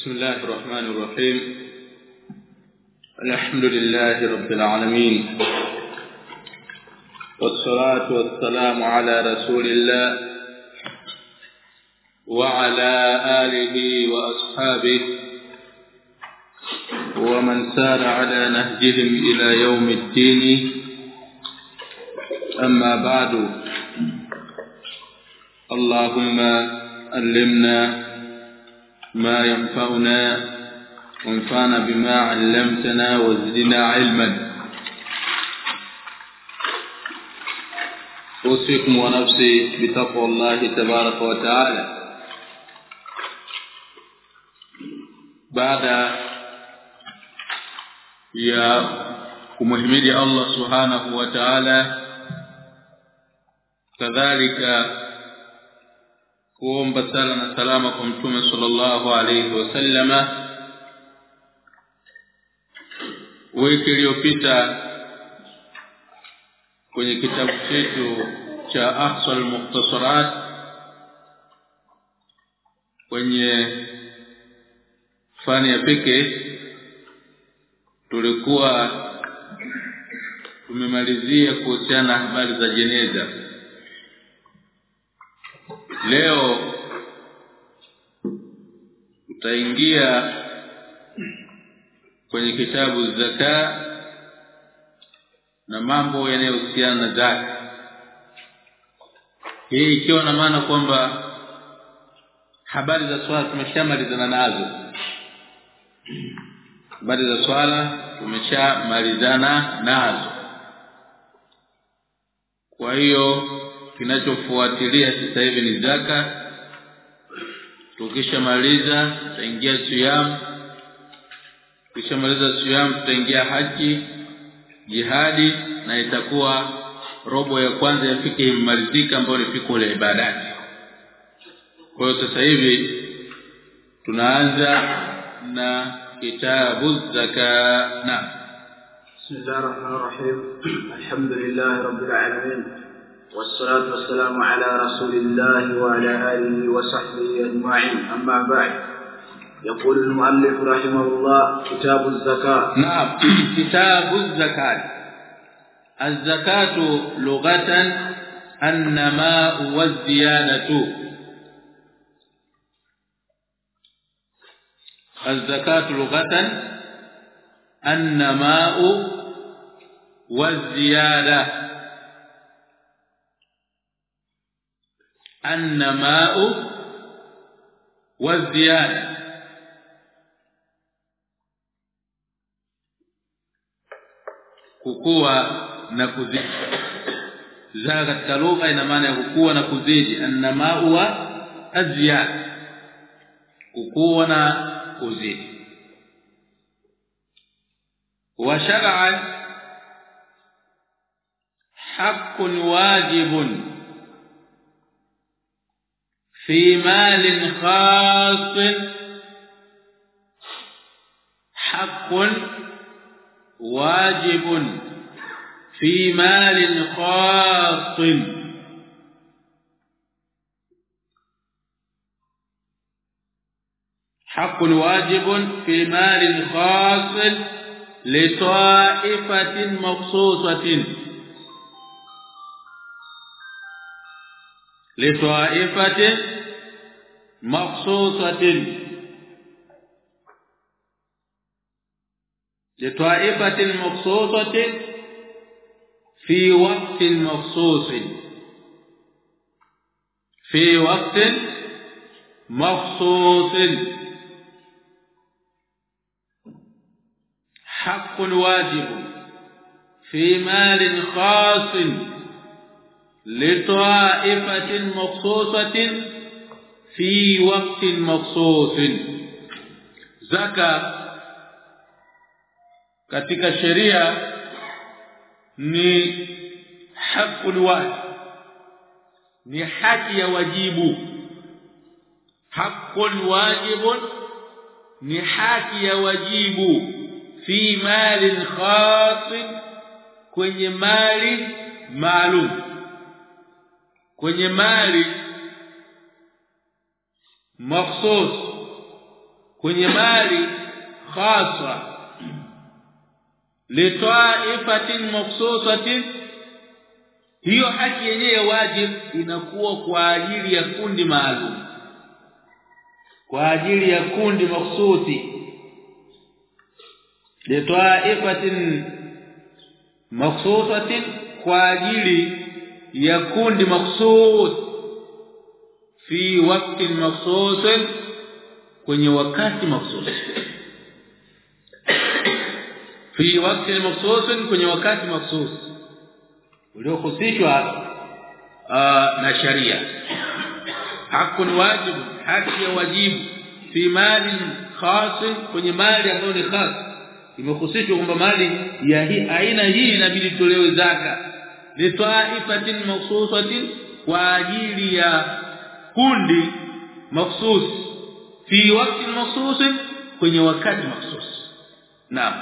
بسم الله الرحمن الرحيم. الحمد لله رب العالمين. والصلاة والسلام على رسول الله وعلى آله وأصحابه ومن سار على نهجهم إلى يوم الدين. أما بعد. اللهم علمنا ما ينفعنا وانفعنا بما علمتنا وزدنا علما. أوصيكم ونفسي بتقوى الله تبارك وتعالى. بعد يا kumhimidi subhanahu wa ta'ala kadhalika kuomba sala na salama kwa mtume sallallahu alayhi wasallama wiki iliyopita kwenye kitabu chetu cha ahsal mukhtasarat kwenye fani ya peke tulikuwa tumemalizia kuhusiana na habari za jeneza leo utaingia kwenye kitabu zaka na mambo yanayohusiana na zaka. Hii ikiwa na maana kwamba habari za swala tumeshamalizana nazo. Habari za swala tumeshamalizana nazo. Kwa hiyo kinachofuatilia sasa hivi ni zaka tukishamaliza tutaingia siyam tukishamaliza siyam tutaingia haji jihadi na itakuwa robo ya kwanza ya fiki imalizika ambayo ni fiku la ibadati kwa hiyo sasa hivi tunaanza na kitabu zaka na بسم الله الرحمن الرحيم الحمد لله رب العالمين والصلاة والسلام على رسول الله وعلى آله وصحبه أجمعين. أما بعد يقول المؤلف رحمه الله كتاب الزكاة. نعم. كتاب الزكاة. الزكاة لغة النماء والزيادة الزكاة لغة النماء والزيادة anna ma'u wa ziyada kukua na kuzidi. Zaa katika lugha ina maana ya kukua na kuzidi. Anna ma'u wa aziyada kukua na kuzidi. Wa shar'an haqqun wajibun. في مال خاص. حق واجب في مال خاص. حق واجب في مال خاص لطائفة مخصوصة. لطائفة مخصوصة. لطائفة مخصوصة في وقت مخصوص. في وقت مخصوص. حق واجب في مال خاص. لطائفة مخصوصة في وقت مخصوص زكاة katika sheria ni hakul wajib ni haki ya wajibu hakul wajibun ni haki ya wajibu fi mali khas kwenye mali maalum kwenye mali makhsus kwenye mali khaswa litaifatin maksusatin hiyo haki yenyewe wajib inakuwa kwa ajili ya kundi maalum. Kwa ajili ya kundi maksusi litaifatin maksusatin kwa ajili ya kundi maksus fi wakati maksus kwenye wakati maksus fi wakati maksus kwenye wakati maksus uliohusishwa na sharia. Hakun wajibu haki ya wajibu. Fi mali khas kwenye mali ambayo ni khas. Imehusishwa kwamba mali ya hii aina hii inabidi tolewe zaka taifatin mawsusatin kwa ajili ya kundi mahsus fi wakati mahsus kwenye wakati mahsus naam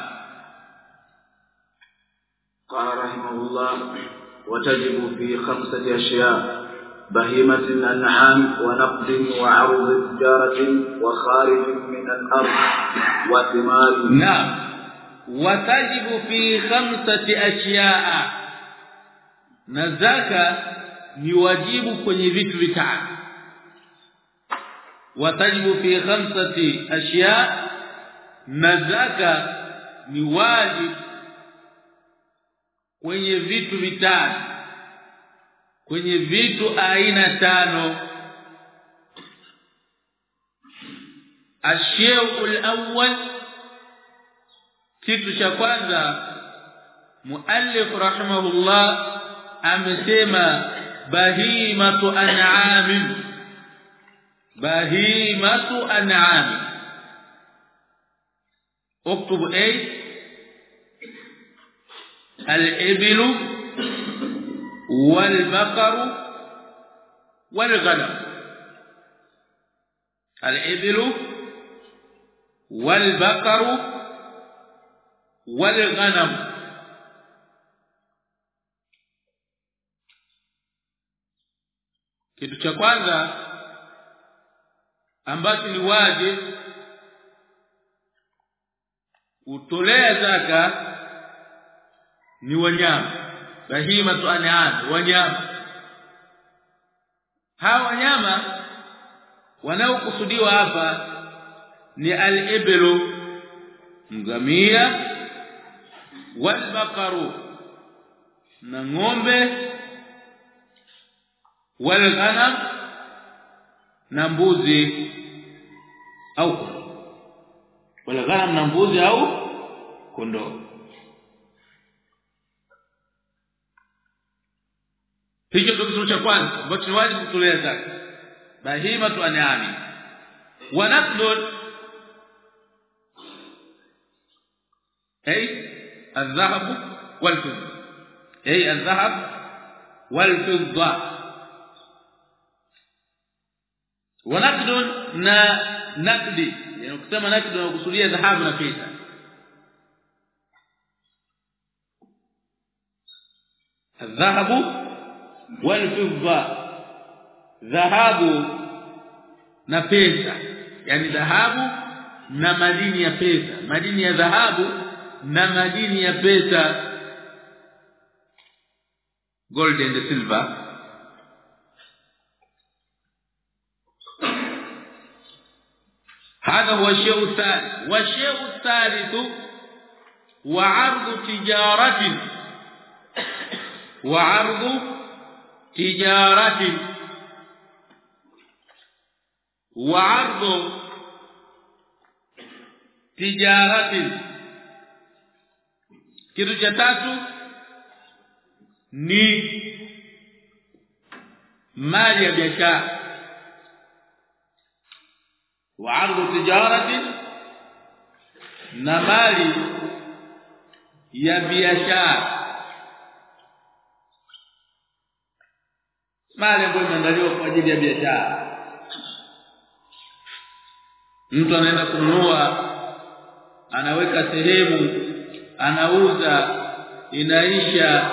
قال رحمه الله وتجب في خمسة أشياء بهيمة الأنعام ونقد وعرض تجارة وخارج من الأرض وثمار. نعم. وتجب في خمسة أشياء na zaka ni wajibu kwenye vitu vitano. Watajibu fi khamsati ashiya na zaka ni wajibu kwenye vitu vitano. Kwenye vitu aina tano. Ashiyu alawwal kitu cha kwanza muallif rahimahullah amesema bahimatu an'am bahimatu an'am اكتب اي الابل والبقر والغنم الابل والبقر والغنم kitu cha kwanza ambacho ni waje utolea zaka ni wanyama. Bahimatu an'am wanyama. Hawa wanyama wanaokusudiwa hapa ni al-iblu ngamia wal na ng'ombe wal ghanam na mbuzi au wal ghanam na mbuzi au kondoo hicho ndio kitu cha kwanza ambacho ni wajibu kutolea zaka bahimatu an'ami wa naqdun ay الذهب والفضه أي الذهب والفضة ونقد na nakdi yani ukisema nakdi unakusudia dhahabu na pesa الذهب والفضة dhahabu na pesa yani dhahabu na madini ya pesa madini ya dhahabu na madini ya pesa gold and silver hadha huwa shay'u thalith wa shay'u thalithu wa 'ardu tijaratin. Wa 'ardu tijaratin. Wa 'ardu tijaratin. Kitu cha tatu ni mali ya biashara wa ardu tijarati na mali ya biashara. Mali ambayo imeandaliwa kwa ajili ya biashara. Mtu anaenda kununua anaweka sehemu anauza inaisha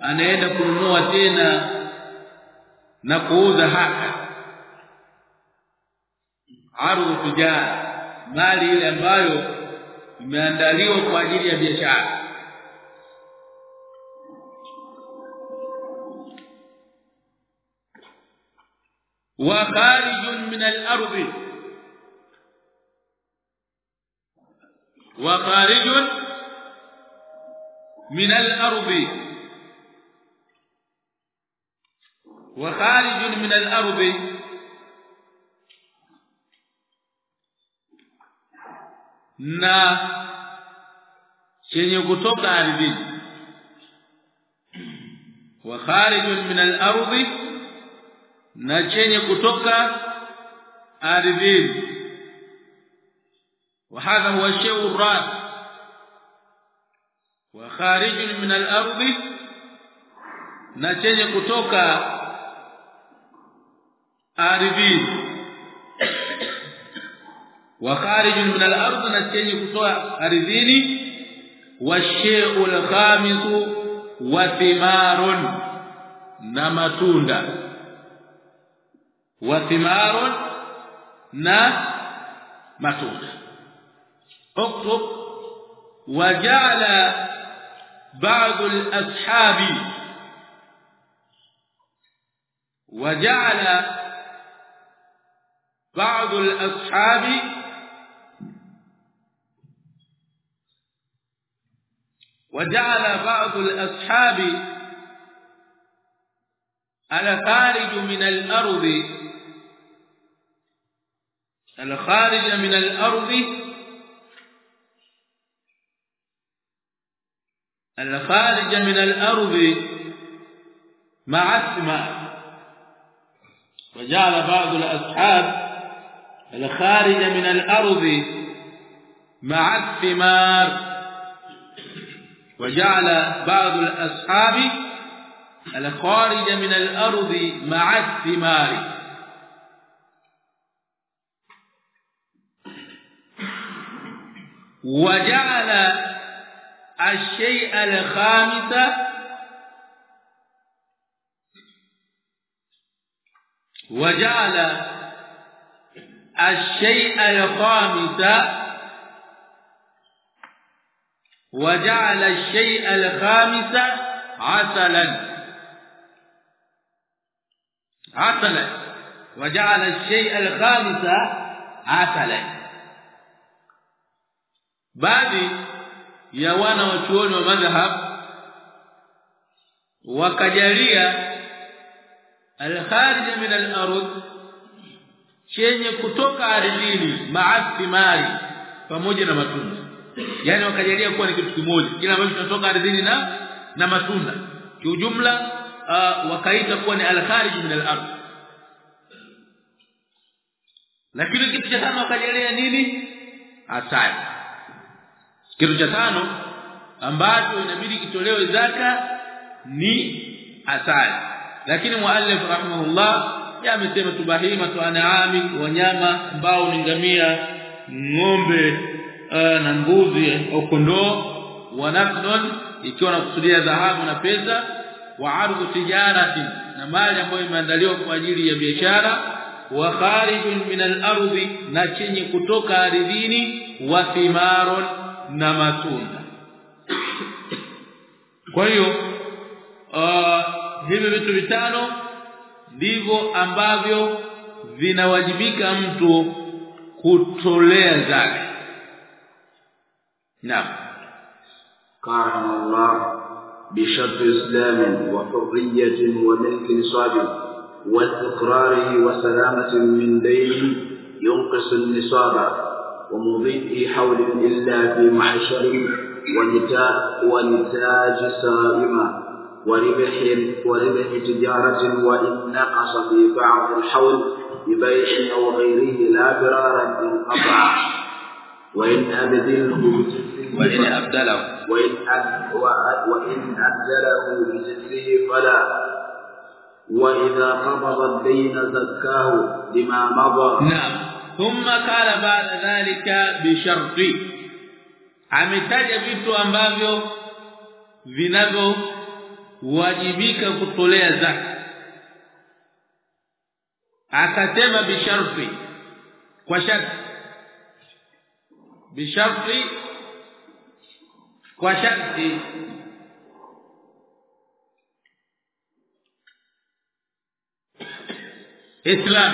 anaenda kununua tena na kuuza haka ardhu tijara mali ile ambayo imeandaliwa kwa ajili ya biashara wa kharijun min al-ardh wa kharijun min al-ardh wa kharijun min al-ardh na chenye kutoka ardhini. Wa kharijun min al-ardh na chenye kutoka ardhini. Huwa shay'u rad. Wa kharijun min al-ardh na chenye kutoka ardhini wa kharijun min al-ardh na chenye kutoa ardhini wa shay'u al-khamis wa thimarun na matunda wa thimarun na matunda اكتب وجعل بعض الاصحاب وجعل بعض الاصحاب وجعل بعض الأصحاب الخارج من الأرض. الخارج من الأرض. الخارج من الأرض مع الثمار وجعل بعض الأصحاب الخارج من الأرض مع الثمار وجعل بعض الأصحاب الخارج من الأرض مع الثمار. وجعل الشيء الخامس وجعل الشيء الخامس وجعل الشيء الخامس عسلا عسلا وجعل الشيء الخامس عسلا baadhi ya wana wachuoni wa madhhab wakajalia al-kharij min al-ardh chenye kutoka ardhini ma'athimari pamoja na matunda yani wakajalia kuwa ni kitu kimoja. Kila ambacho kinatoka ardhini na na matunda. Kiujumla uh, wakaita kuwa ni al-kharij min al-ard. Lakini kitu cha tano wakajalia nini? Asali. Kitu cha tano ambacho inabidi kitolewe zaka ni asali. Lakini muallif rahimahullah amesema tubahima tu anaami wanyama ambao ni ngamia ng'ombe na mbuzi au kondoo wa wanakdon ikiwa nakusudia dhahabu na pesa wa ardhu tijarati na mali ambayo imeandaliwa kwa ajili ya biashara wa kharijun min al-ardi na chenye kutoka ardhini wa thimarun na matunda. Kwa hiyo uh, hivi vitu vitano ndivyo ambavyo vinawajibika mtu kutolea zaka naam قال الله بشرط إسلام وحرية وملك نصاب واستقراره وسلامة من دين ينقص النصاب ومضيء حول إلا في معشر ونتاج سائمة وربح وربح تجارة وإن نقص في بعض الحول ببيع أو غيره لا ضرارا إن قطع وإن أبدله وإن أبدله وإن أب وإن أبدله بجنسه فلا وإذا قبض الدين زكاه لما مضى نعم ثم قال بعد ذلك بشرط ametaja vitu ambavyo vinavyowajibika kutolea zaka akasema bisharti kwa sharti bisharti kwa sharti islam.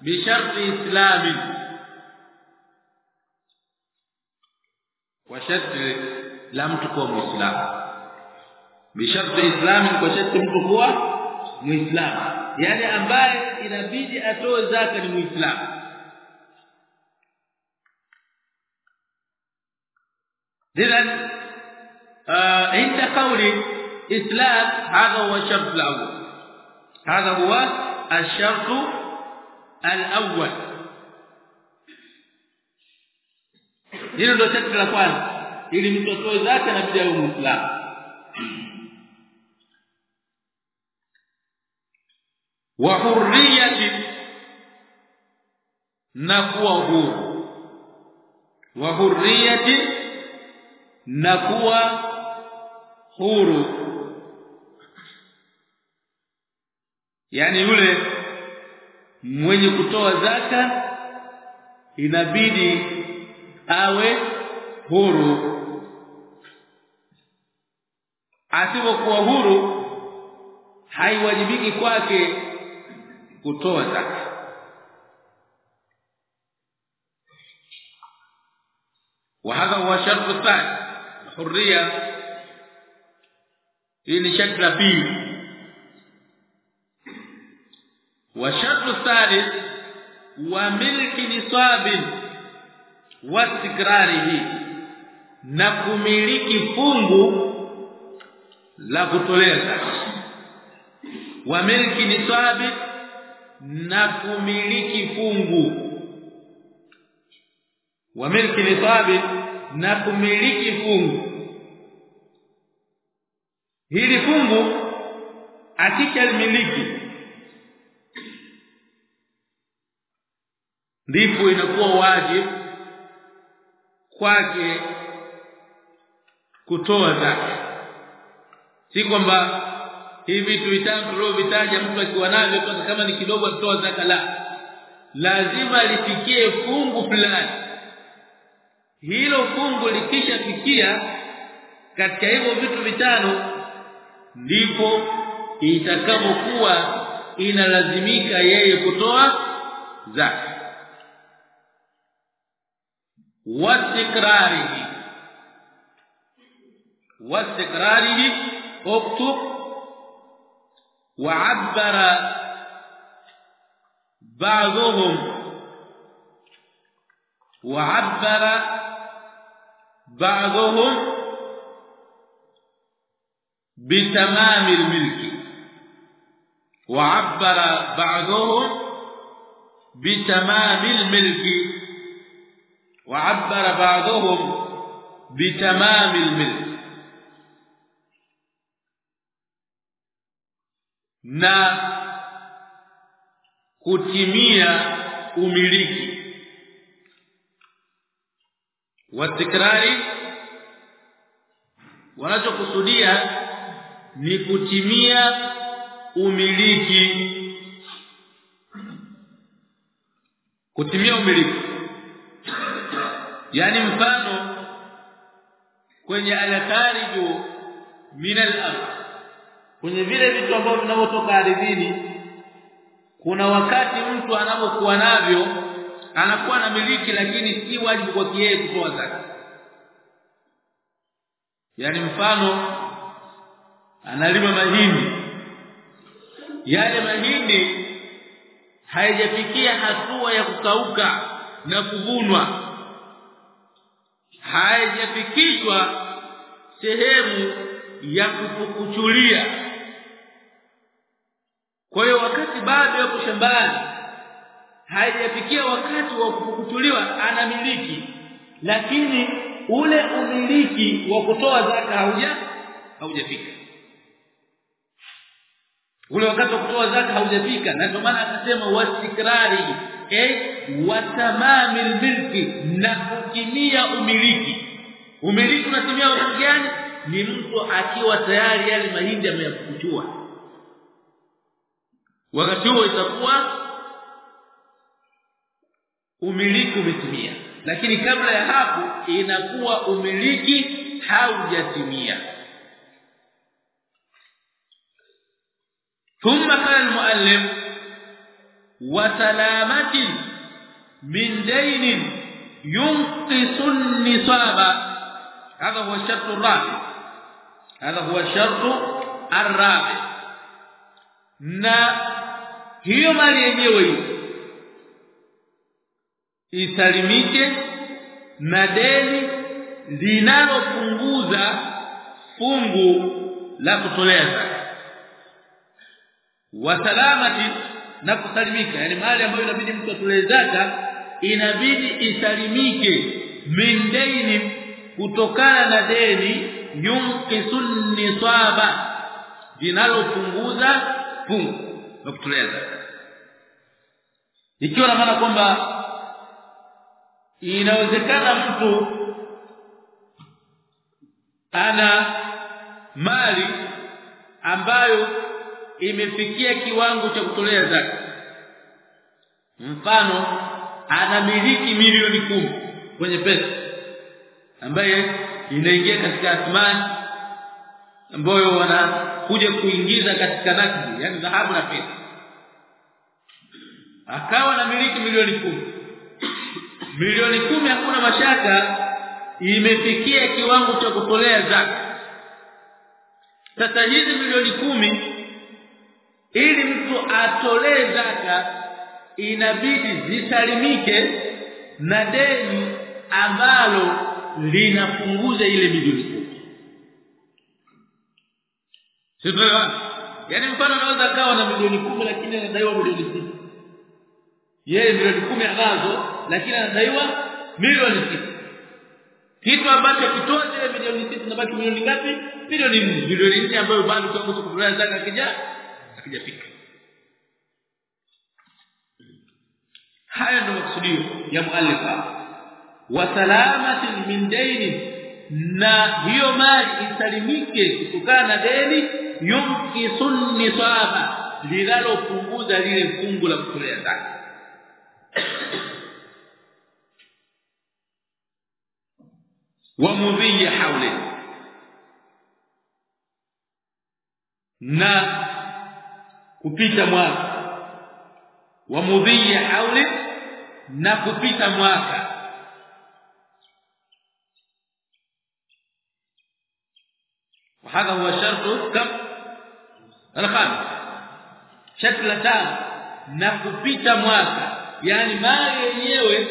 Bisharti islami. Kwa sharti la mtu kuwa muislamu. Bisharti islami kwa sharti mtu kuwa muislamu. Yani ambaye inabidi atoe zaka ni muislamu اذا عند قول اسلام هذا هو الشرط الاول هذا هو الشرط الاول hilo ndio sharti la kwanza ili mtu atoe zaka na bidii muislamu wa hurriyati na kuwa huru wa hurriyati na kuwa huru yani yule mwenye kutoa zaka inabidi awe huru asipokuwa huru haiwajibiki kwake kutoa zaka وهذا هو الشرط الثاني huria. Hii ni shakla pili. Wa shartu thalith wa milki nisabin wa istikrarihi na kumiliki fungu la kutoleza. Wa milki nisabin na kumiliki fungu. Wa milki nisabin na kumiliki fungu. Hili fungu akishalimiliki ndipo inakuwa wajibu kwake kutoa zaka. Si kwamba hivi vitu vitatu vitaja mtu akiwa navyo kama ni kidogo atoa zaka la. Lazima lifikie fungu fulani hilo fungu likishafikia katika hivyo vitu vitano ndipo itakapokuwa inalazimika yeye kutoa zaka واستقراره واستقراره اكتب وعبر بعضهم وعبر بعضهم بتمام الملك وعبر بعضهم بتمام الملك وعبر بعضهم بتمام الملك. Na kutimia umiliki. Watikrari wanachokusudia ni kutimia umiliki. Kutimia umiliki. Yani mfano kwenye al-khariju min al-ard kwenye vile vitu ambavyo vinavyotoka ardhini kuna wakati mtu anapokuwa navyo anakuwa na miliki lakini si wajibu kwa yeye kutoa zaka. Yani mfano analima mahindi. Yale mahindi haijafikia hatua ya kukauka na kuvunwa. Haijafikishwa sehemu ya kupukuchulia kwa hiyo wakati bado yapo shambani haijafikia wakati wa kufukutuliwa anamiliki. Lakini ule umiliki wa kutoa zaka hauja haujafika. Ule wakati wa kutoa zaka haujafika na ndio maana akasema wasikrari eh watamamil milki na kutimia umiliki. Umiliki unatimia wakati gani? Ni mtu akiwa tayari yale mahindi ameyakuchua wakati huo itakuwa umiliki umetimia lakini kabla ya hapo inakuwa umiliki haujatimia ثم قال المؤلف وسلامه من دين ينقص النصاب هذا هو الشرط الرابع هذا هو الشرط الرابع na hiyo mali yenyewe hiyo isalimike na deni linalopunguza fungu la kutolea zaka. Wa na kusalimika. Yani mali ambayo inabidi mtu atolee zaka inabidi isalimike min kutokana na deni yunqisun nisaba linalopunguza fungu la kutolea zaka. Ikiwa na maana kwamba inawezekana mtu ana mali ambayo imefikia kiwango cha kutolea zaka. Mfano anamiliki milioni kumi kwenye pesa ambaye inaingia katika athmani ambayo wanakuja kuingiza katika nakdi yani dhahabu na pesa. Akawa na miliki milioni kumi milioni kumi hakuna mashaka imefikia kiwango cha kutolea zaka. Sasa hizi milioni kumi ili mtu atolee zaka inabidi zisalimike na deni ambalo linapunguza ile milioni kumi. Sio yaani mfano anaweza kawa na milioni kumi lakini anadaiwa milioni sita yeye milioni kumi anazo lakini anadaiwa milioni sita. Kitu ambacho kitoa zile milioni sita nabaki milioni ngapi? Milioni nne. Milioni nne ambayo bado mtu kutolea zaka akija akijafika. Haya ndio maksudio ya muallifa. Wa salamatin min daini na hiyo mali isalimike kutokana na deni yumkisun nisaba linalopunguza lile fungu la kutolea zaka wa mudhi hauli na kupita mwaka wa mudhi hauli na kupita mwaka وهذا هو شرط كم الخامس شرط la tano na kupita mwaka yani mali yenyewe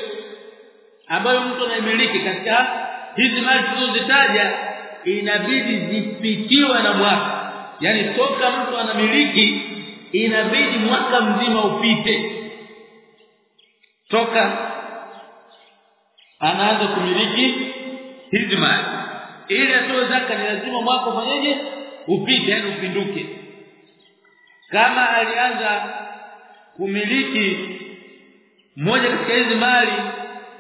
ambayo mtu anaimiliki katika hizi mali tulizozitaja inabidi zipitiwe na mwaka. Yani toka mtu anamiliki inabidi mwaka mzima upite. Toka anaanza kumiliki hizi mali. Ili atoe zaka ni lazima mwaka ufanyeje? Upite yani upinduke. Kama alianza kumiliki moja katika hizi mali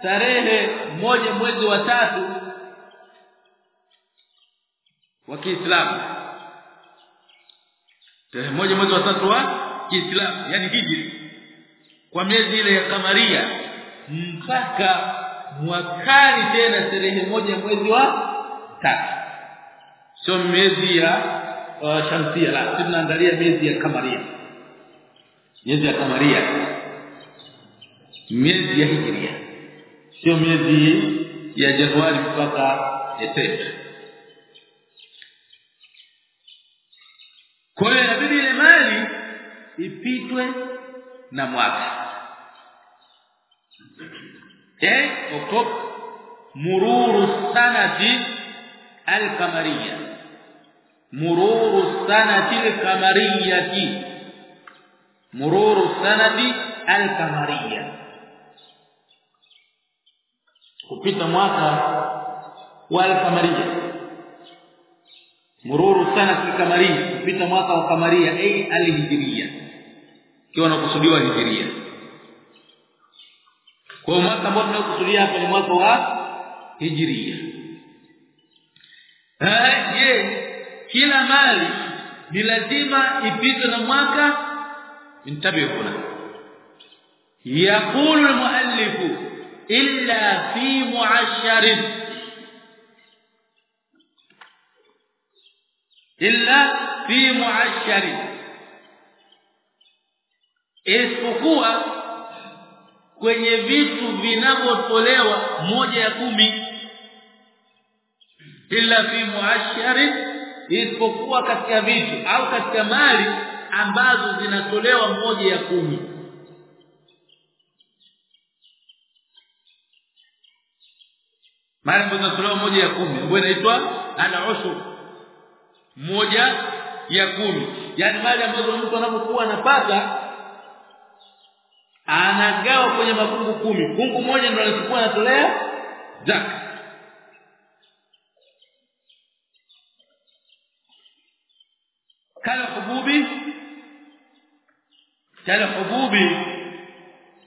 tarehe moja mwezi wa tatu wa Kiislamu. Tarehe moja mwezi wa tatu wa Kiislamu yani hijri. Kwa miezi ile ya kamaria mpaka mwakani tena tarehe moja mwezi wa tatu. Sio miezi ya uh, shamsia la tunaangalia miezi ya kamaria. Miezi ya kamaria. Miezi ya hijiria sio miezi ya Januari mpaka Desemba kwa hiyo inabidi ile mali ipitwe na mwaka. Eh oktoba mururu sanati al-qamariyya mururu sanati al-qamariyati mururu sanati al-qamariyya kupita mwaka wa alkamaria mururu sana alkamaria kupita mwaka wa kamaria eh, ai alhijiria kiwa nakusudiwa hijiria kwa mwaka ambao tunakusudia hapa ni mwaka wa hijiria eh, je kila mali ni lazima ipite na mwaka? Mtabihuna yaqulu almuallifu illa fi muasharin illa fi muasharin isipokuwa kwenye vitu vinavyotolewa moja ya kumi. Illa fi muasharin isipokuwa katika vitu au katika mali ambazo zinatolewa moja ya kumi mali ambazo zinatolewa moja ya kumi. Ambayo inaitwa al-ushr moja ya kumi. Yani mali ambazo mtu anapokuwa anapata anagawa kwenye mafungu kumi. Fungu moja ndio anachukua anatolea zaka. Kala hububi kala hububi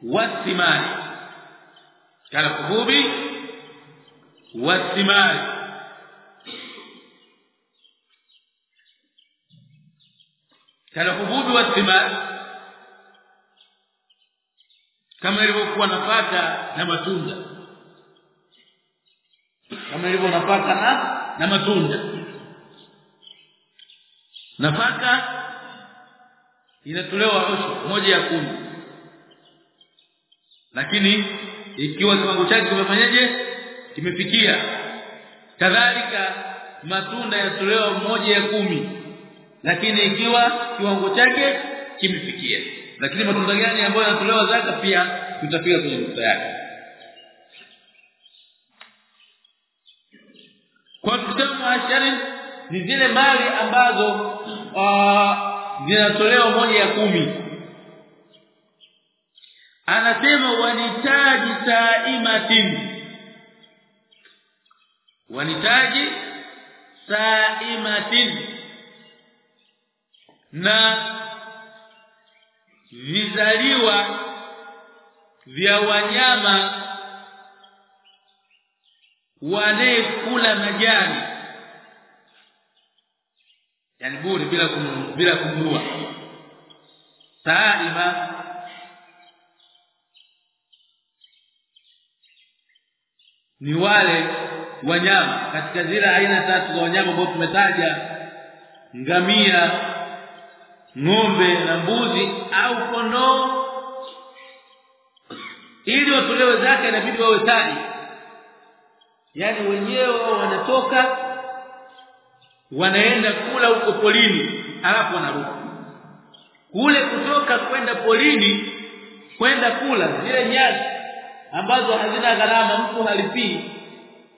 wasimani kala hububi wasimari حبوب wasimari kama ilivyokuwa nafaka na matunda. Kama ilivyo nafaka na na matunda. Nafaka inatolewa osho moja ya kumi. Lakini ikiwa kiwango chake kimefanyaje kimefikia kadhalika matunda yatolewa moja ya kumi. Lakini ikiwa kiwango chake kimefikia. Lakini matunda gani ambayo yanatolewa zaka pia tutafika kwenye nukta yake. Kwa kutamu ashari ni zile mali ambazo zinatolewa moja ya kumi. Anasema wanitaji saimatin wanitaji saimatin na vizaliwa vya wanyama wanayekula majani. Yani bure bila kum, bila kumua saima. Ni wale wanyama katika zile aina tatu za wanyama ambao tumetaja ngamia ng'ombe na mbuzi au kondoo. Ili watolewe zaka inabidi wawe tani yani wenyewe wanatoka wanaenda kula huko polini alafu wanarudi. Kule kutoka kwenda polini kwenda kula zile nyasi ambazo hazina gharama mtu halipii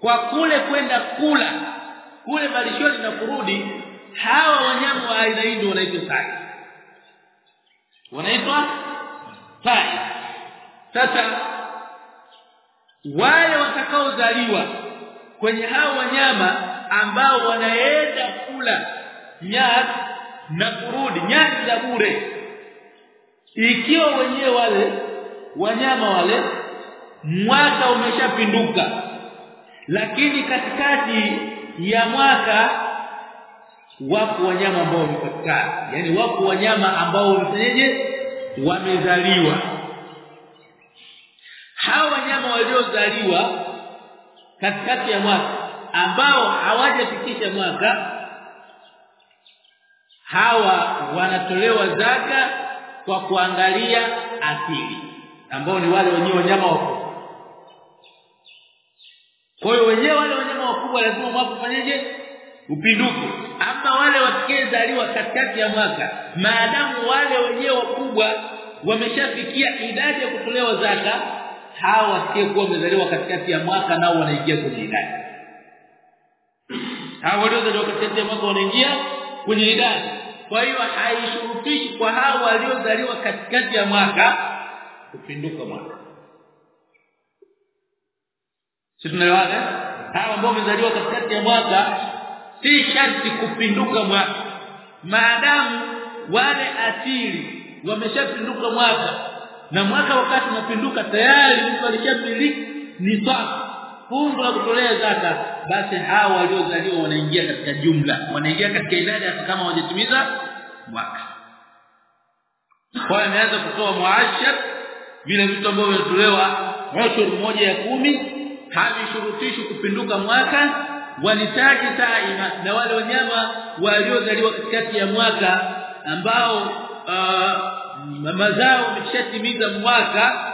kwa kule kwenda kula kule malishoni na kurudi hawa wanyama wa aina hii wanaitwa sai wanaitwa sai sasa wale watakaozaliwa kwenye hao wanyama ambao wanaenda kula nyasi na kurudi nyasi za bure ikiwa wenyewe wale wanyama wale mwaka umeshapinduka lakini katikati ya mwaka wapo wanyama ambao wamepatikana. Yani wapo wanyama ambao wamefanyaje wamezaliwa. Hawa wanyama waliozaliwa katikati ya mwaka ambao hawajafikisha mwaka hawa wanatolewa zaka kwa kuangalia asili ambao ni wale wenyewe wanyama wakubwa kwa hiyo wenyewe wale wanyama wakubwa lazima mwaka ufanyeje upinduko ama wale watakayezaliwa katikati ya mwaka maadamu wale wenyewe wakubwa wameshafikia idadi ya kutolewa zaka hawa wasikayekuwa wamezaliwa katikati ya mwaka nao wanaingia kwenye idadi. Hawa waliozaliwa katikati ya mwaka wanaingia kwenye idadi. Kwa hiyo haishurutishi kwa hawa waliozaliwa katikati ya mwaka kupinduka mwaka si tunaelewana hawa ambao wamezaliwa katikati ya mwaka si sharti kupinduka mwaka maadamu wale asili wameshapinduka mwaka na mwaka wakati unapinduka tayari mtu alishamiliki ni sawa. Fungu la kutolea zaka basi hawa waliozaliwa wanaingia katika jumla wanaingia katika idadi hata kama hawajatimiza mwaka. Kwa ameanza kutoa muashar vile vitu ambavyo vinatolewa ushuru moja ya kumi havishurutishi kupinduka mwaka walitaki taima na wale wanyama waliozaliwa katikati ya mwaka ambao uh, mazao wameshatimiza mwaka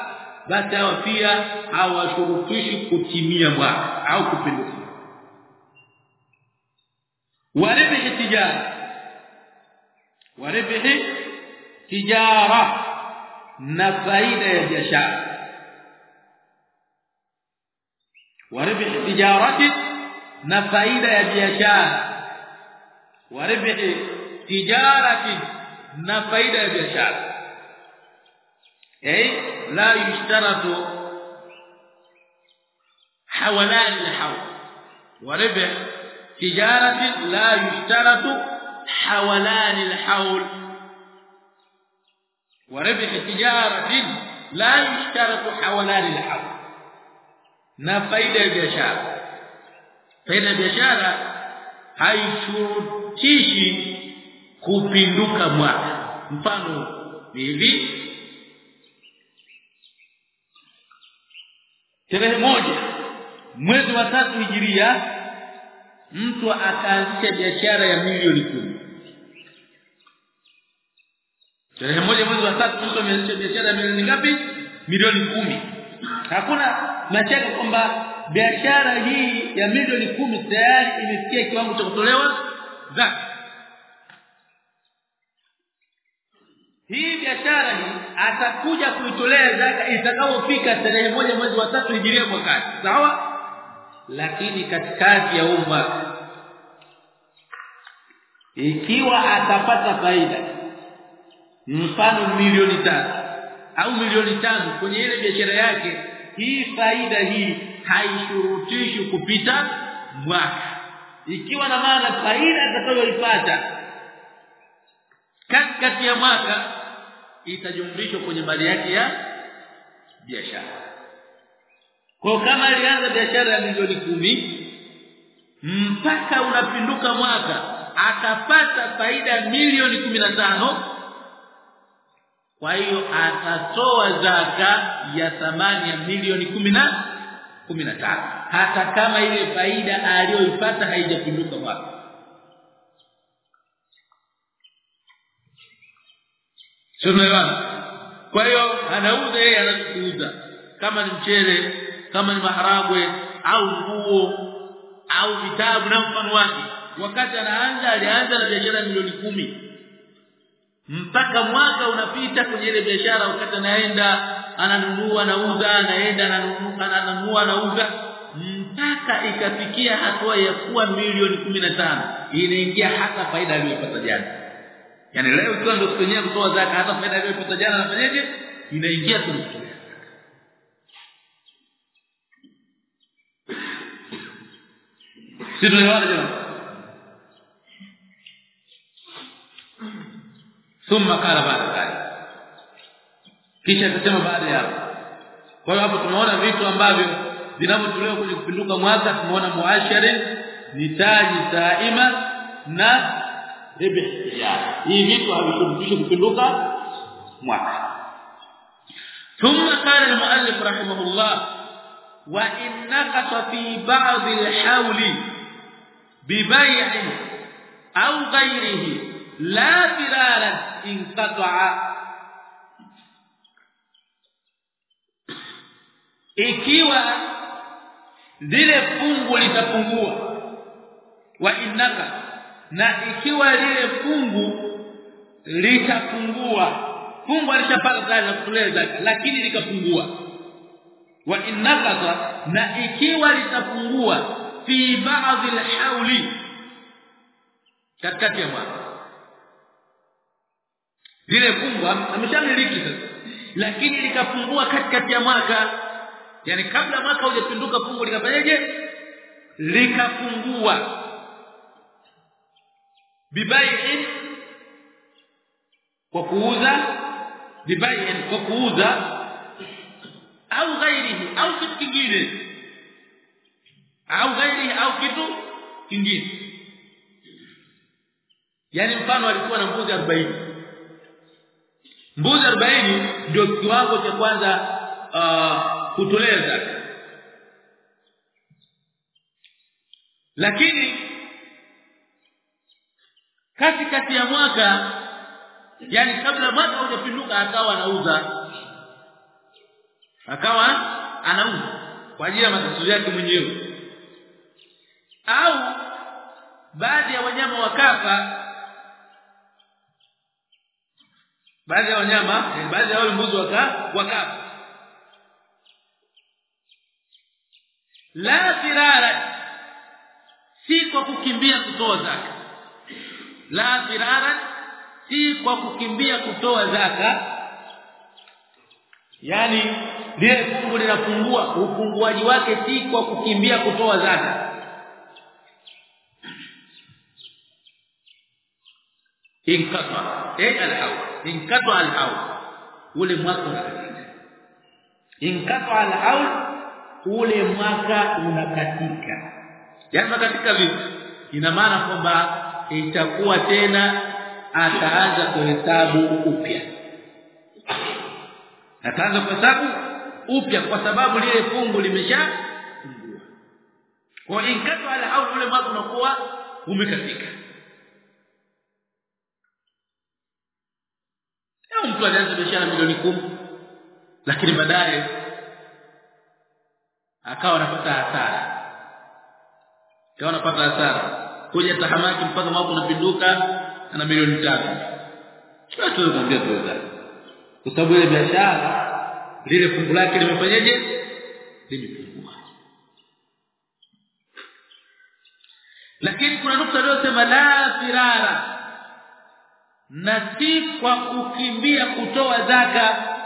basi hawa pia hawashurutishi kutimia mwaka au kupinduka. Waribihi tijara waribihi tijara na faida ya biashara waribihi tijarati na faida ya biashara waribihi tijarati na faida ya biashara eh la yushtaratu حولان الحول وربح تجارة لا يشترط حولان الحول وربح تجارة لا يشترط حولان الحول na faida ya biashara. Faida ya biashara haishurutishi kupinduka mwaka. Mfano ni hivi. Tarehe moja mwezi wa tatu hijiria mtu akaanzisha biashara ya milioni kumi. Tarehe moja mwezi wa tatu mtu ameanzisha biashara ya milioni ngapi? Milioni kumi hakuna mashaka kwamba biashara hii ya milioni kumi tayari imefikia kiwango cha kutolewa zaka hii biashara hii atakuja kuitolea zaka itakapofika tarehe moja mwezi wa tatu hijiria mwakani. Sawa? Lakini katikati ya umma ikiwa atapata faida mfano milioni tatu au milioni tano kwenye ile biashara yake hii faida hii haishurutishi kupita mwaka. Ikiwa na maana faida atakayoipata katikati ya mwaka itajumlishwa kwenye mali yake ya biashara. Kwa kama alianza biashara ya milioni kumi mpaka unapinduka mwaka akapata faida milioni tano kwa hiyo atatoa zaka ya thamani ya milioni kumi na kumi na tano hata kama ile faida aliyoipata haijapinduka mwaka sio kwa hiyo anauza yeye anauza. kama ni mchele kama ni maharagwe au nguo au vitabu na mfano wake. Wakati anaanza alianza na biashara milioni kumi mpaka mwaka unapita kwenye ile biashara wakati anaenda ananunua nauza anaenda ananunua ananunua nauza mpaka ikafikia hatua ya kuwa milioni 15 inaingia hata faida aliyopata jana. Yani leo ikiwa ndio kutenyea kutoa zaka hata faida aliyopata jana anafanyaje? Inaingia tu Sisi tunaelewana jamani thumma qala baada dhalik kisha akasema baada ya hapo kwa hiyo hapo tunaona vitu ambavyo vinavyotolewa kwenye kupinduka mwaka tumeona muasharin ni taji daima na ribh tijara hii vitu havishurutishi kupinduka mwaka ثم قال المؤلف رحمه الله وان نقص في بعض الحول ببيع أو غيره la dilala in qata'a ikiwa lile fungu litapungua wa innaka na ikiwa lile fungu litapungua fungu alishapata dalili na kutueleza lakini likapungua. Wa innaka na ikiwa litapungua fi ba'dhi al-hawli katikati ya mwana lile fungu ameshamiliki sasa. Lakini likapungua katikati ya mwaka. Yani kabla mwaka hujapinduka fungu likafanyaje? Likapungua. Bibai'in kwa kuuza bibai'in kwa kuuza au ghairihi au kitu kingine. Au ghairihi au kitu kingine. Yani mfano alikuwa na mbuzi 40 mbuzi 40 ndio kiwango cha kwanza uh, kutolea zaka. Lakini katikati ya mwaka yani kabla mwaka hujapinduka akawa anauza. Akawa anauza kwa ajili ya matatizo yake mwenyewe. Au baadhi ya wanyama wakafa baadhi ya wanyama baadhi ya wale mbuzi waka wakafa la firara si kwa kukimbia kutoa zaka. La firara si kwa kukimbia kutoa zaka. Yani lile fungu linafungua ufunguaji wake si kwa kukimbia kutoa zaka inkata eh alhaw inkata alhaw ule mwaka unakatika. Inkatwa alhaw ule mwaka unakatika. Yani unakatika vipi? Ina maana kwamba itakuwa tena ataanza kuhesabu upya. Ataanza kuhesabu upya kwa sababu lile fungu limesha fungua kwa inkatwa alhaw ule mwaka unakuwa umekatika au mtu alianza biashara milioni kumi. Lakini baadaye akawa anapata hasara. Akawa anapata hasara. Kuja tahamaki mpaka mwaka unapinduka ana milioni tatu. Sio tu kuambia tuweza kwa sababu ile biashara lile fungu lake limefanyaje? Limepungua. Lakini kuna nukta aliyosema la firara na si kwa kukimbia kutoa zaka.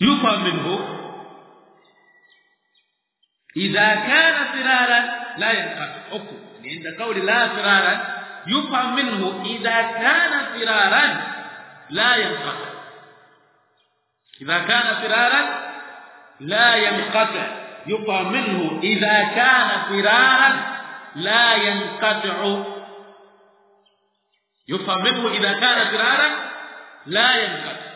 Yufa minhu idha kana firara la yanqatu inda qawli la firara yufa minhu idha kana firaran la yanqatu idha kana firaran la yanqati yufa minhu idha firaran la yanqati yufa minhu idha kana firaran la yanqati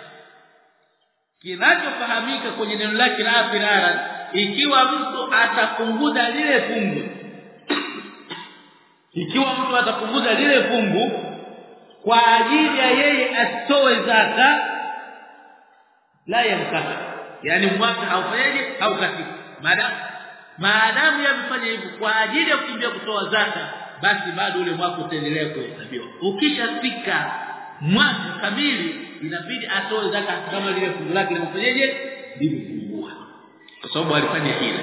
kinachofahamika kwenye neno lake la firara ikiwa mtu atapunguza lile fungu ikiwa mtu atapunguza lile fungu kwa ajili ya yeye asitoe zaka la yamkata yani mwaka haufanyaje? Haukatiki maadamu maadamu yamefanya hivyo kwa ajili ya kukimbia kutoa zaka basi bado ule mwaka utaendelea kuhesabiwa ukishafika mwaka kamili inabidi atoe zaka kama lile fungu lake limefanyaje limepungua kwa sababu alifanya hila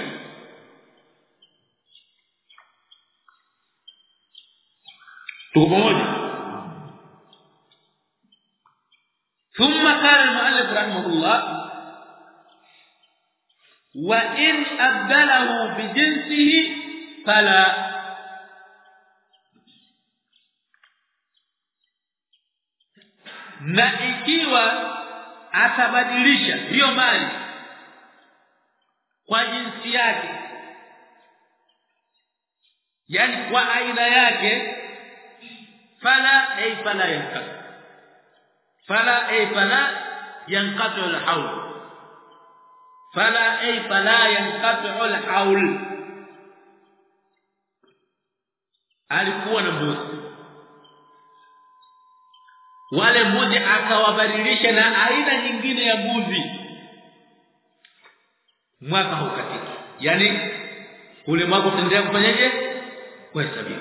tuko pamoja ثم قال المؤلف رحمه الله wa in abdalahu bi jinsihi fala. Na ikiwa atabadilisha hiyo mali kwa jinsi yake yani kwa aina yake fala ay fala yanqat fala ay fala yanqatu al-hawl fala ay fala yanqatu al-hawl? Alikuwa na mbuzi. Wale mbuzi akawabadilisha na aina nyingine ya mbuzi. Mwaka hukatiki yani ule mwaka utaendelea kufanyaje? Kuhesabiwa.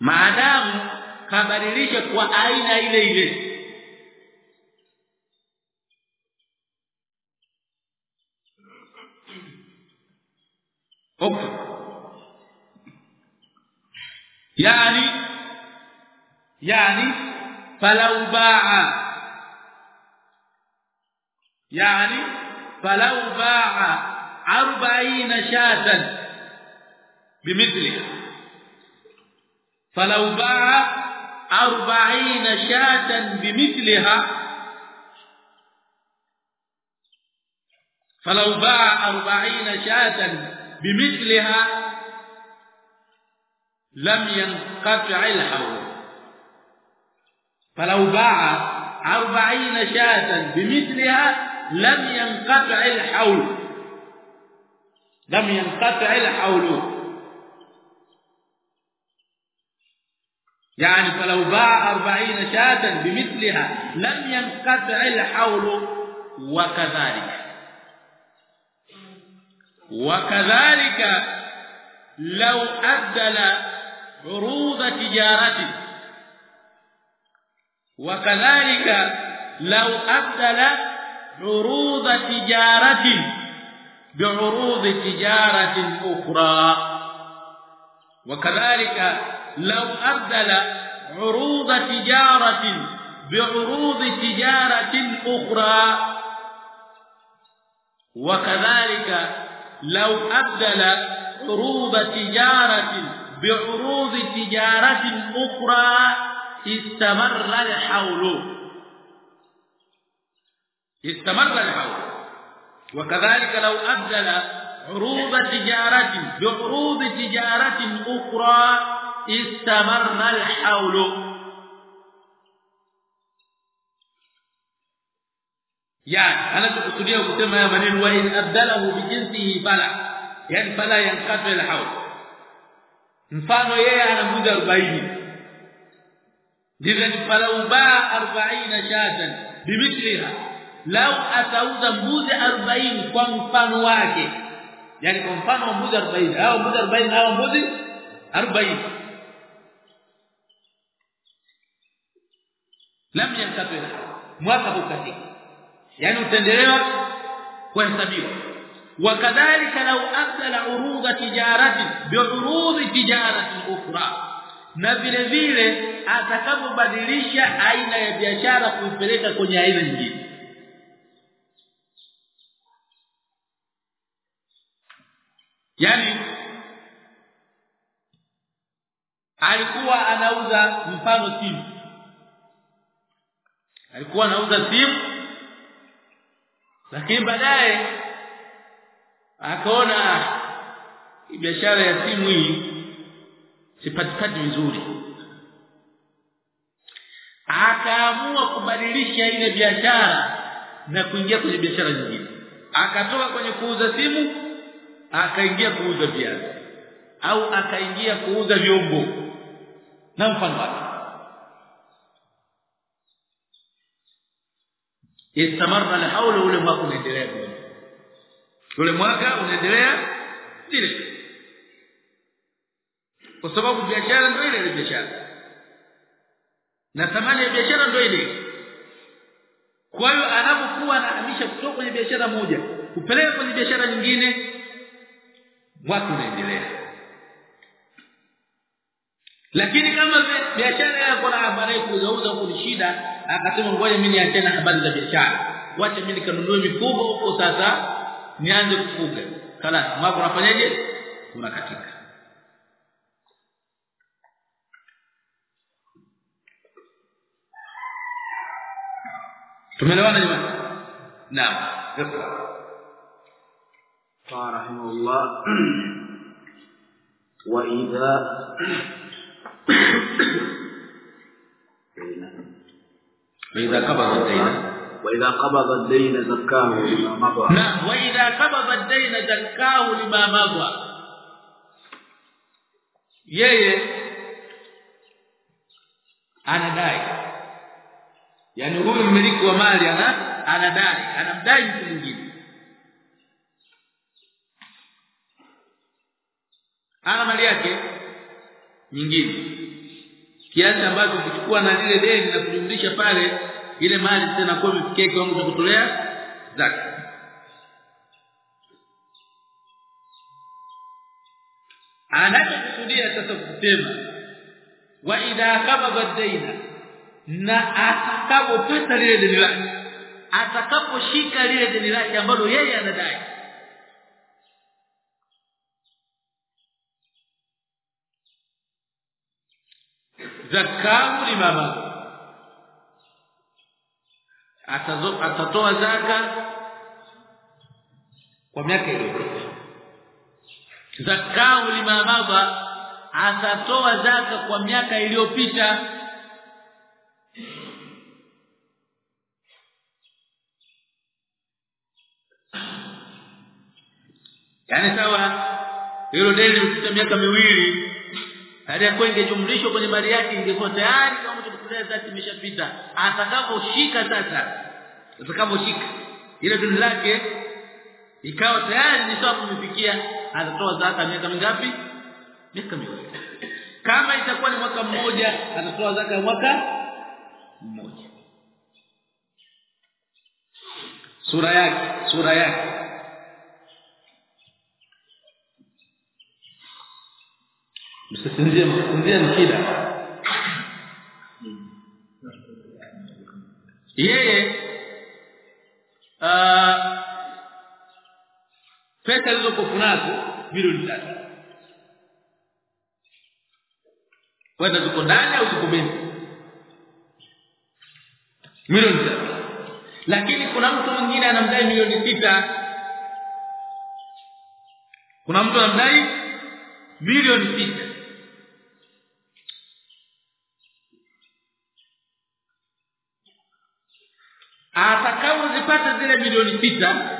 Maadamu kabadilisha kwa aina ile ile okay yani yani فلو باع. يعني فلو باع أربعين شاة بمثلها. فلو باع أربعين شاة بمثلها. فلو باع أربعين شاة بمثلها لم ينقطع الحول فلو باع أربعين شاة بمثلها لم ينقطع الحول. لم ينقطع الحول. يعني فلو باع أربعين شاة بمثلها لم ينقطع الحول وكذلك. وكذلك لو أبدل عروض تجارته وكذلك لو أبدل عروض تجارة بعروض تجارة أخرى. وكذلك لو أبدل عروض تجارة بعروض تجارة أخرى. وكذلك لو أبدل عروض تجارة بعروض تجارة أخرى استمر الحول. استمر الحول. وكذلك لو أبدل عروض تجارة بعروض تجارة أخرى استمر الحول. يعني تقصديه kusema haya maneno wa in abdalahu bijinsihi fala yani fala yankatu alhawl mfano yeye ana muda 40 ndivyo fala ubaa 40 shatan bimithliha lau atauza mbuzi 40 kwa mfano wake yani kwa mfano mbuzi 40 au mbuzi 40 au mbuzi 40 lam yankatu alhawl mwaka ukatika yani utaendelewa kuhesabiwa. Wakadhalika lau abdala urudha tijarati biurudhi tijarati ukhra. Na vile vile atakapobadilisha aina ya biashara kuipeleka kwenye aina nyingine. Yani alikuwa anauza mfano simu. Alikuwa anauza simu lakini baadaye akaona biashara ya simu hii sipatikani vizuri. Akaamua kubadilisha ile biashara na kuingia kwenye biashara nyingine. Akatoka kwenye kuuza simu akaingia kuuza viazi au akaingia kuuza vyombo. Na mfano wake istamarra alhawl ule mwaka unaendelea ule mwaka unaendelea vile. Kwa sababu biashara ndio ile biashara. Na thamani ya biashara ndio ile. Kwa hiyo anapokuwa anahamisha kutoka kwenye biashara moja kupeleka kwenye biashara nyingine mwaka unaendelea lakini kama biashara yako na habari kuuza huko ni shida akasema ngoja mimi niachane habari za biashara wacha mimi nikanunue mifugo huko sasa nianze kufuga kala mwako unafanyaje unakatika tumeelewana jamani naam قال رحمه الله وإذا فإذا قبض الدين وإذا قبض الدين زكاه لما مضى نعم وإذا قبض الدين زكاه لما مضى yeye anadai yani huyu mmiliki wa mali ana anadai anamdai mtu mwingine ana mali yake nyingine. Kiasi ambacho ukichukua na lile deni na kujumlisha pale ile mali tena kwa imefikia kiwango cha kutolea zaka. Anachokusudia sasa kusema wa idha qabada daina na atakapopata lile deni lake atakaposhika lile deni lake ambalo yeye anadai zakamu ni atatoa zaka kwa miaka iliyopita. Zakamu ni atatoa zaka kwa miaka iliyopita. Yani sawa hilo deni ukita miaka miwili hadi kwenge ingejumlishwa kwenye mali yake ingekuwa tayari kama tulikulea zati imeshapita. Atakaposhika sasa atakaposhika ile deni lake ikawa tayari ni sawa kumifikia atatoa zaka miaka mingapi? Miaka miwili. Kama itakuwa ni mwaka mmoja atatoa zaka ya mwaka mmoja. Sura yake sura yake msisinzie msisinzie ni shida. Yeye uh, pesa alizokuwa nazo bilioni tatu. Kwenda ziko ndani au ziko benki milioni lakini kuna mtu mwingine anamdai milioni sita. Kuna mtu anamdai milioni sita atakapozipata zile milioni sita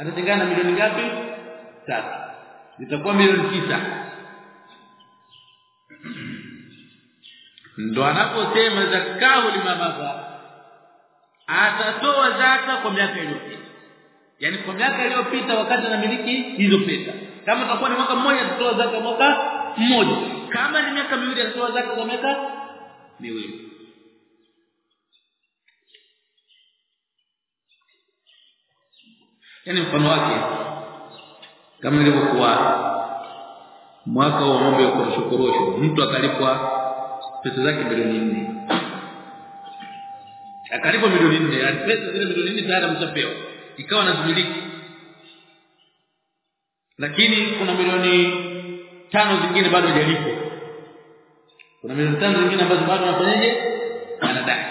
atatengana milioni ngapi? Tatu. Zitakuwa milioni tisa. Ndo anaposema zakao limamaza atatoa zaka kwa miaka iliyopita. Yani kwa miaka iliyopita wakati anamiliki hizo pesa. Kama itakuwa ni mwaka mmoja atatoa zaka mwaka mmoja. Kama ni miaka miwili atatoa zaka kwa miaka miwili yani mfano wake kama ilivyokuwa mwaka wa ng'ombe shukurosho mtu akalipwa pesa zake milioni 4 akalipwa milioni 4 yani pesa zile milioni 4 tayari ameshapewa ikawa anazimiliki. Lakini kuna milioni tano zingine bado hajalipwa. Kuna milioni tano zingine ambazo bado anafanyaje? Anadai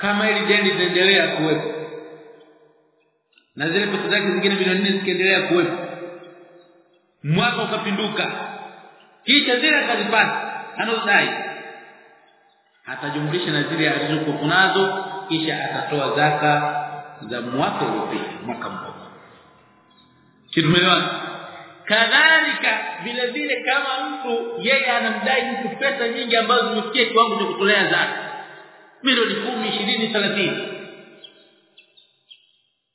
kama ili jeni litaendelea kuwepo. Na zile pesa zake zingine milioni 4 zikiendelea kuwepo. Mwaka ukapinduka. Kisha zile akazipata. Anodai atajumlisha na zile alizokuwa nazo kisha atatoa zaka za mwaka uliopita mwaka mmoja. Kitumelewana kadhalika vile vile kama mtu yeye anamdai mtu pesa nyingi ambazo zimefikia kiwango cha kutolea zaka milioni 10 20 30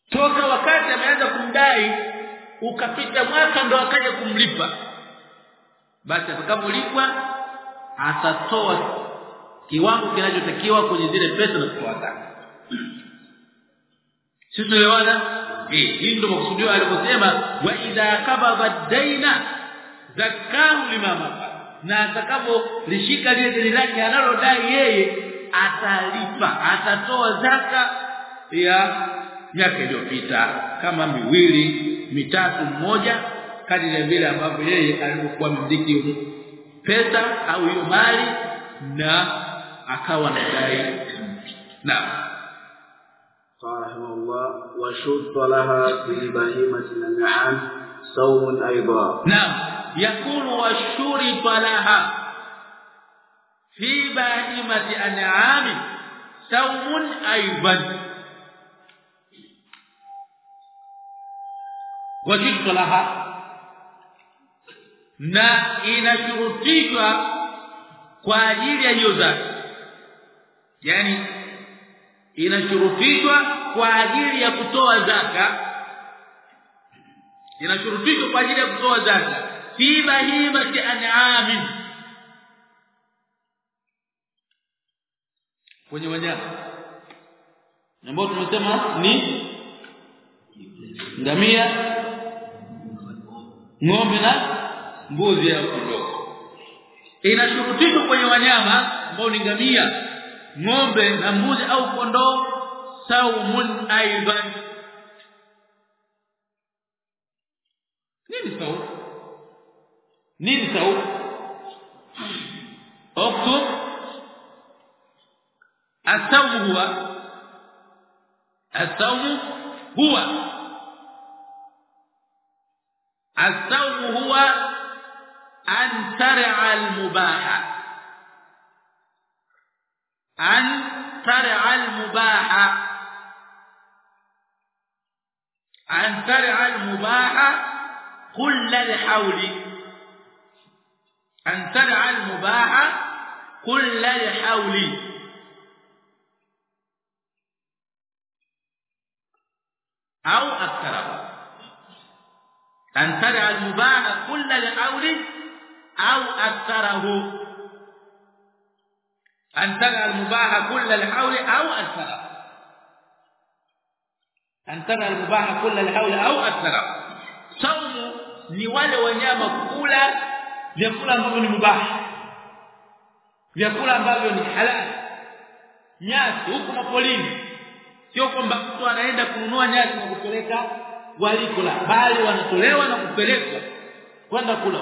toka wakati ameanza kumdai ukapita mwaka ndo akaja kumlipa. Basi atakapolipwa atatoa kiwango kinachotakiwa kwenye zile pesa na kutoa zaka. Sisi tunaelewana? Eh hii ndio makusudio aliposema wa idha kababa daina zakahu limama na atakapo lishika lile deni lake analodai yeye atalipa atatoa zaka ya miaka iliyopita kama miwili mitatu mmoja kadri ya vile ambavyo yeye alikuwa mmiliki pesa au hiyo mali na akawa anadai naam قال رحمه الله وشرط لها في بهيمة الأنعام صوم أيضا نعم يقول وشرط لها fi ba'imati an'ami sawmun aidan. Wajidtu laha na inashurutishwa kwa ajili ya hiyo zaka. Yani inashurutishwa kwa ajili ya kutoa zaka. Inashurutishwa kwa ajili ya kutoa zaka. Fi bahimati an'amin kwenye wanyama ambao tunasema ni ngamia ng'ombe na mbuzi au kondoo. Inashurutishwa kwenye wanyama ambao ni ngamia ng'ombe na mbuzi au kondoo saumun aidan nini saumu? Nini saumu? Oktoba الثوب هو. الثوب هو. الثوب هو أن ترعى المباح. أن ترعى المباح. أن ترعى المباح كل الحول. أن ترعى المباح كل الحول. أو أكثره تنتبع المبالغ كل لقول أو أكثره. أن تبع المباح كل الحول أو أكثر. أن تبع المباح كل الحول أو أكثر. صوم لولا ونعم كولا يقول أنه مباح. يقول أنه حلال ناس وكما قولين sio kwamba mtu anaenda kununua nyasi na kupeleka walikula bali wanatolewa na kupelekwa kwenda kula.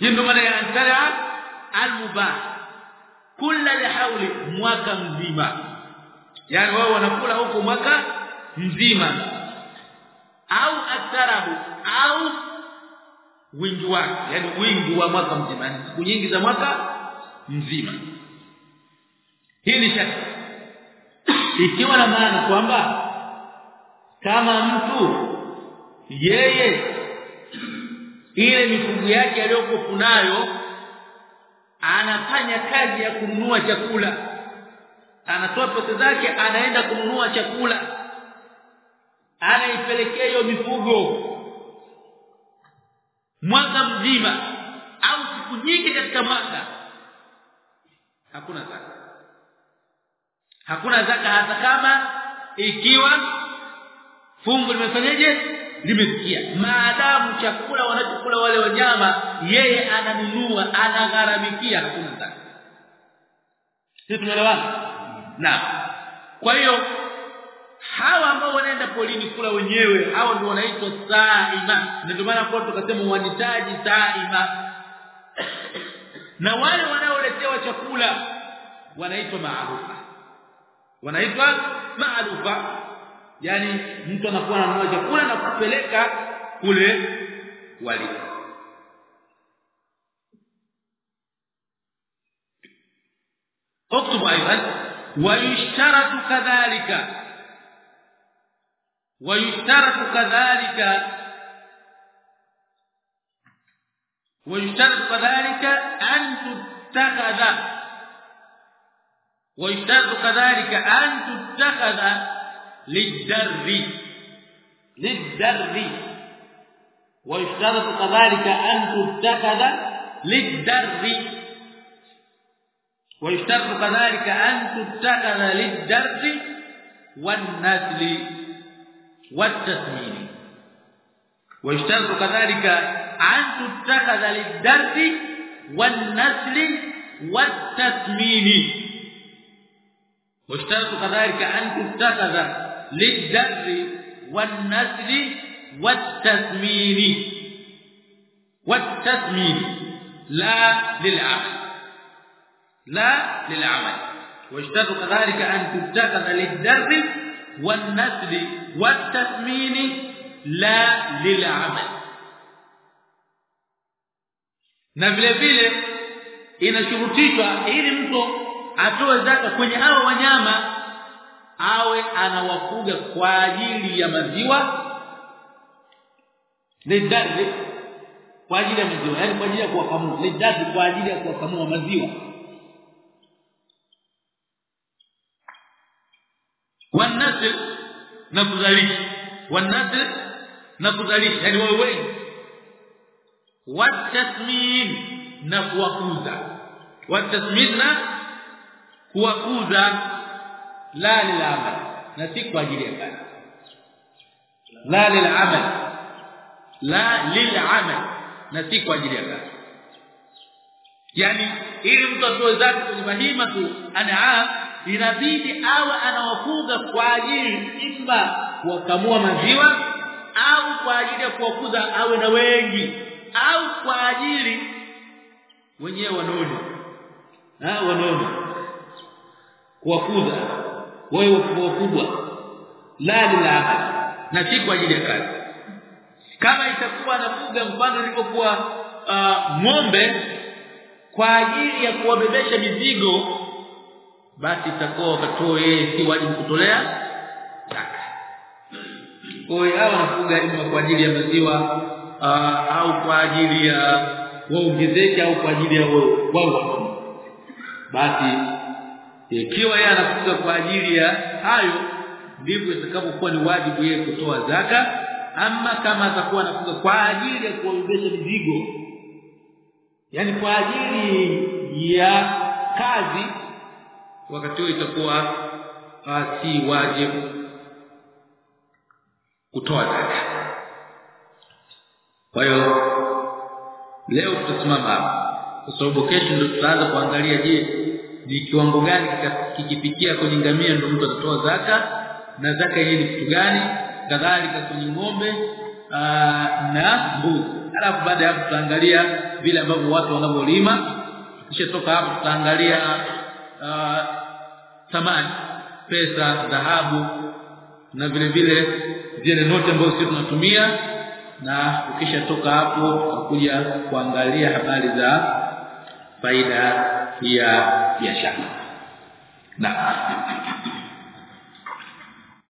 Hii ya antara almubah. Kula lihauli mwaka mzima. Yani wao wanakula huko mwaka mzima. Au atarahu au wingi wake. Yani wingi wa mwaka mzima. Siku nyingi za mwaka mzima. Hii ni shaka ikiwa na maana kwamba kama mtu yeye ile mifugo yake aliyokuwa nayo anafanya kazi ya kununua chakula anatoa pesa zake anaenda kununua chakula anaipelekea hiyo mifugo mwaka mzima au siku nyingi katika mwaka hakuna zaka hakuna zaka hata kama ikiwa fungu limefanyaje? Limefikia. Maadamu chakula wanachokula wale wanyama yeye ananunua anagharamikia hakuna zaka. Sisi tunaelewana? Na. Kwa hiyo hawa ambao wanaenda polini kula wenyewe hawa ndio wanaitwa saima. Na ndio maana kwa tukasema wanitaji saima. Na wale wanaoletewa chakula wanaitwa maarufa wanaitwa maarufa yani mtu anakuwa ananunua chakula na kupeleka kule waliko اكتب أيضا ويشترط كذلك ويشترط كذلك ويشترط كذلك أن تتخذ ويشترط كذلك أن تتخذ للدر للدر. ويشترط كذلك أن تتخذ للدر. ويشترط كذلك أن تتخذ للدر والنسل والتسمين ويشترط كذلك أن تتخذ للدرس والنسل والتسمين ويشترط كذلك أن تتخذ للدرس والنسل والتسمين والتسمين لا للعمل. لا للعمل. ويشترط كذلك أن تتخذ للدرس والنسل والتثمين. لا للعمل. Na vile vile inashurutishwa ili mtu atoe zaka kwenye hao wanyama awe anawafuga kwa ajili ya maziwa lidadi kwa ajili ya maziwa yani kwa ajili ya kuwakamua lidadi kwa ajili ya kuwakamua maziwa. Wanasl na kuzalisha wanasl na kuzalisha yani wawe wengi. Watasmin na kuwakuza. Watasmin na kuwakuza la lilamal na si kwa ajili ya kazi. La lilamal la lilamal na si kwa ajili ya kazi. Yani ili mtu atoe zake kwenye mahima tu anaa inabidi awe anawafuga kwa ajili imba kuwakamua maziwa au kwa ajili ya kuwakuza awe na wengi au kwa ajili wenyewe wanaona ah wanaona kuwakuza. Wewe wakubwa la la na si kwa ajili ya kazi. Kama itakuwa anafuga mfano ilipokuwa uh, ng'ombe kwa ajili ya kuwabebesha mizigo basi itakuwa wakatoa yeye si wajibu kutolea kwa hiyo hawa ima kwa ajili ya maziwa uh, au kwa ajili ya waongezeke au kwa ajili ya wao. Basi ikiwa yeye anafuga kwa ajili ya hayo ndivyo itakapokuwa ni wajibu yeye kutoa zaka. Ama kama atakuwa anafuga kwa ajili ya kuongeza mizigo yani kwa ajili ya kazi wakati huo itakuwa si wajibu kutoa zaka. Kwa hiyo leo tutasimama hapa. Kwa sababu kesho ndio tutaanza kuangalia je ni kiwango gani kikifikia kwenye ngamia ndio mtu atatoa zaka na zaka yenyewe ni kitu gani? Kadhalika kwenye ng'ombe na mbuzi. Alafu baada ya tutaangalia vile ambavyo watu wanavyolima. Kisha toka hapo tutaangalia thamani pesa dhahabu na vile vile zile noti ambazo sisi tunatumia. Na ukisha toka hapo kuja kuangalia habari za faida ya biashara na